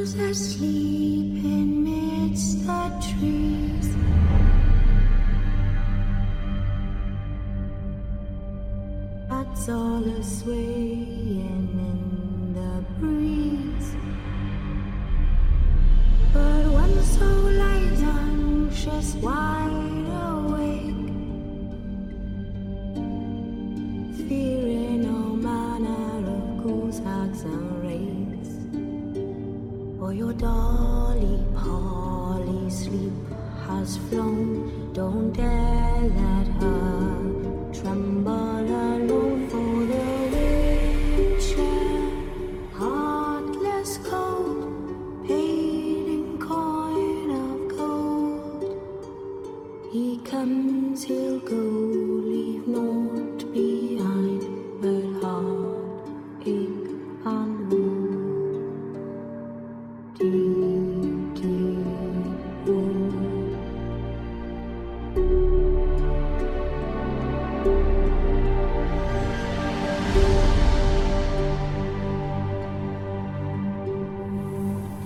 Asleep amidst the trees? That's all a swaying in the breeze. But one soul lies anxious, wide awake, fearing all manner of ghouls, hags, and. For your dolly, Polly, sleep has flown. Don't dare let her tremble alone for the witcher. Heartless cold, paid in coin of gold. He comes, he'll go,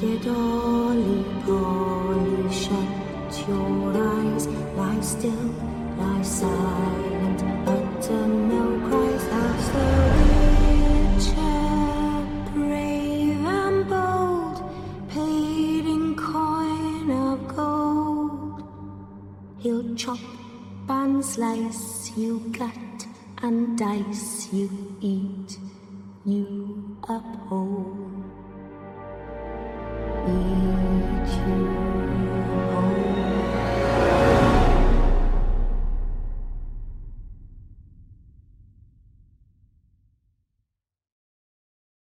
Dear Dolly, Polly, shut your eyes, lie still, lie silent, utter no cries. As the witcher, brave and bold, paid in coin of gold. He'll chop and slice you, cut and dice you, eat you up